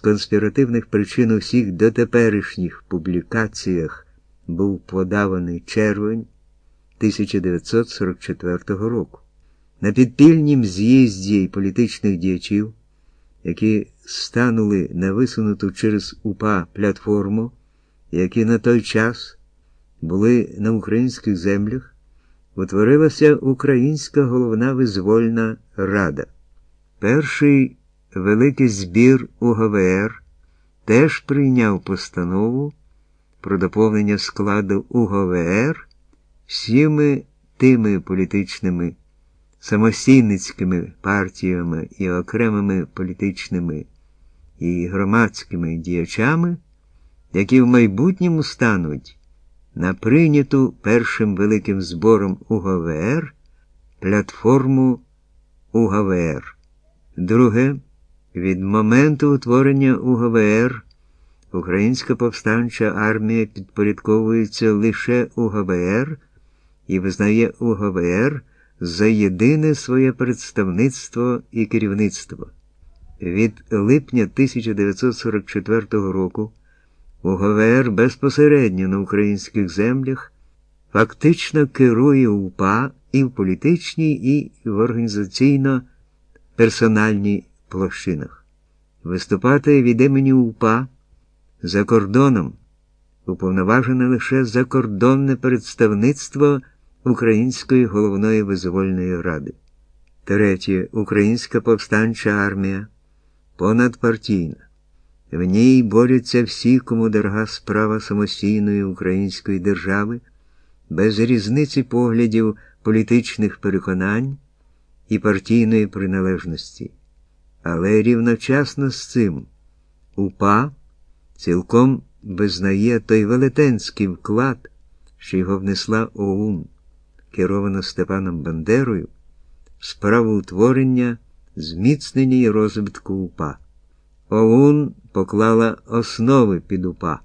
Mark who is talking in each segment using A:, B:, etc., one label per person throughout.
A: конспіративних причин у всіх дотеперішніх публікаціях був подаваний червень 1944 року. На підпільнім з'їзді політичних діячів, які станули на висунуту через УПА платформу, які на той час були на українських землях, утворилася Українська головна визвольна рада. Перший великий збір УГВР теж прийняв постанову про доповнення складу УГВР всіми тими політичними самостійницькими партіями і окремими політичними і громадськими діячами, які в майбутньому стануть на прийняту першим великим збором УГВР платформу УГВР. Друге, від моменту утворення УГВР Українська повстанча армія підпорядковується лише УГВР і визнає УГВР за єдине своє представництво і керівництво. Від липня 1944 року УГВР безпосередньо на українських землях фактично керує УПА і в політичній, і в організаційно-персональній площинах. Виступати від імені УПА за кордоном уповноважене лише закордонне представництво Української головної визвольної ради. Третє. Українська повстанча армія понадпартійна. В ній борються всі, кому дорога справа самостійної української держави, без різниці поглядів політичних переконань і партійної приналежності. Але рівночасно з цим УПА цілком визнає той велетенський вклад, що його внесла ОУН, керована Степаном Бандерою, в справу утворення, зміцнення і розвитку УПА. ОУН поклала основи під УПА.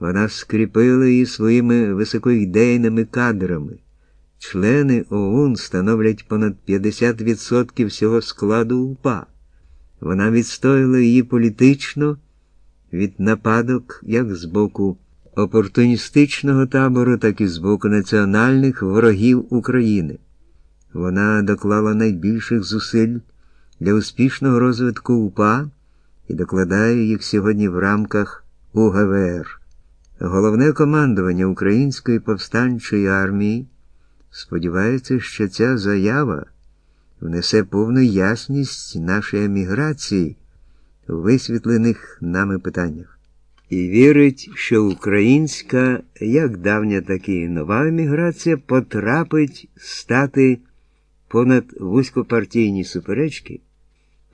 A: Вона скріпила її своїми високоідейними кадрами. Члени ОУН становлять понад 50% всього складу УПА. Вона відстояла її політично від нападок як з боку опортуністичного табору, так і з боку національних ворогів України. Вона доклала найбільших зусиль для успішного розвитку УПА і докладає їх сьогодні в рамках УГВР. Головне командування Української повстанчої армії сподівається, що ця заява внесе повну ясність нашої еміграції у висвітлених нами питаннях. І вірить, що українська, як давня, так і нова еміграція потрапить стати понад вузькопартійні суперечки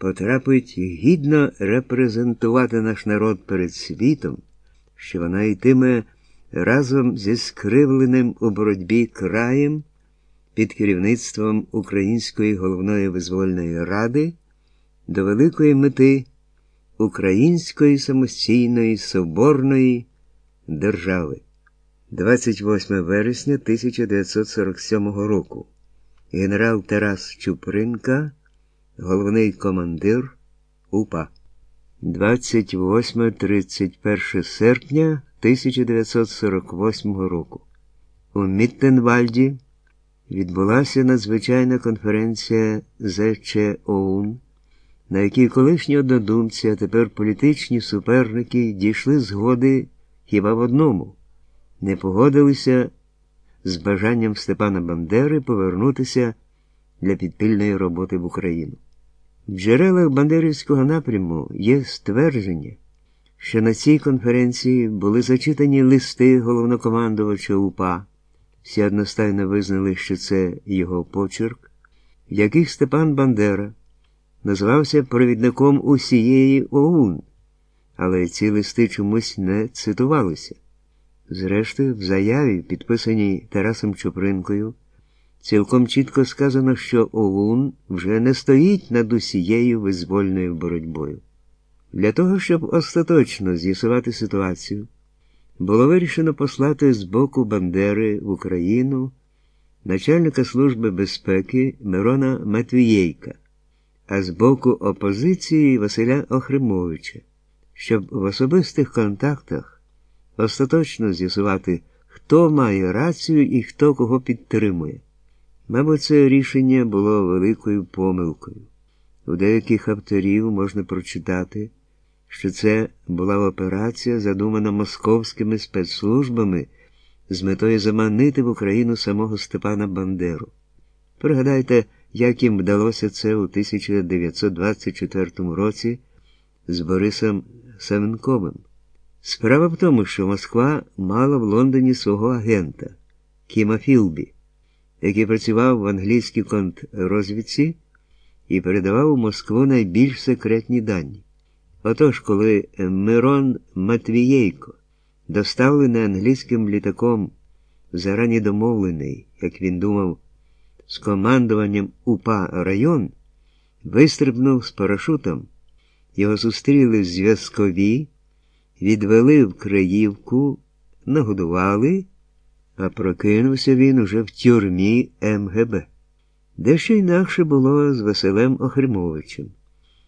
A: потрапить гідно репрезентувати наш народ перед світом, що вона йтиме разом зі скривленим у боротьбі краєм під керівництвом Української головної визвольної ради до великої мети Української самостійної соборної держави. 28 вересня 1947 року генерал Тарас Чупринка головний командир УПА. 28-31 серпня 1948 року. У Міттенвальді відбулася надзвичайна конференція ЗЧ ОУН, на якій колишні однодумці, а тепер політичні суперники дійшли згоди хіба в одному, не погодилися з бажанням Степана Бандери повернутися для підпільної роботи в Україну. В джерелах Бандерівського напряму є ствердження, що на цій конференції були зачитані листи головнокомандувача УПА, всі одностайно визнали, що це його почерк, в яких Степан Бандера назвався провідником усієї ОУН, але ці листи чомусь не цитувалися. Зрештою, в заяві, підписаній Тарасом Чупринкою, Цілком чітко сказано, що ОУН вже не стоїть над усією визвольною боротьбою. Для того, щоб остаточно з'ясувати ситуацію, було вирішено послати з боку Бандери в Україну начальника Служби безпеки Мирона Матвієйка, а з боку опозиції Василя Охримовича. щоб в особистих контактах остаточно з'ясувати, хто має рацію і хто кого підтримує. Мабуть, це рішення було великою помилкою. У деяких авторів можна прочитати, що це була операція, задумана московськими спецслужбами з метою заманити в Україну самого Степана Бандеру. Пригадайте, як їм вдалося це у 1924 році з Борисом Савенковим. Справа в тому, що Москва мала в Лондоні свого агента Кіма Філбі, який працював в англійській контррозвідці і передавав у Москву найбільш секретні дані. Отож, коли Мирон Матвієйко доставлений англійським літаком зарані домовлений, як він думав, з командуванням УПА район, вистрибнув з парашутом, його зустріли зв'язкові, відвели в Криївку, нагодували, а прокинувся він уже в тюрмі МГБ. Дещо інакше було з Василем Охримовичем.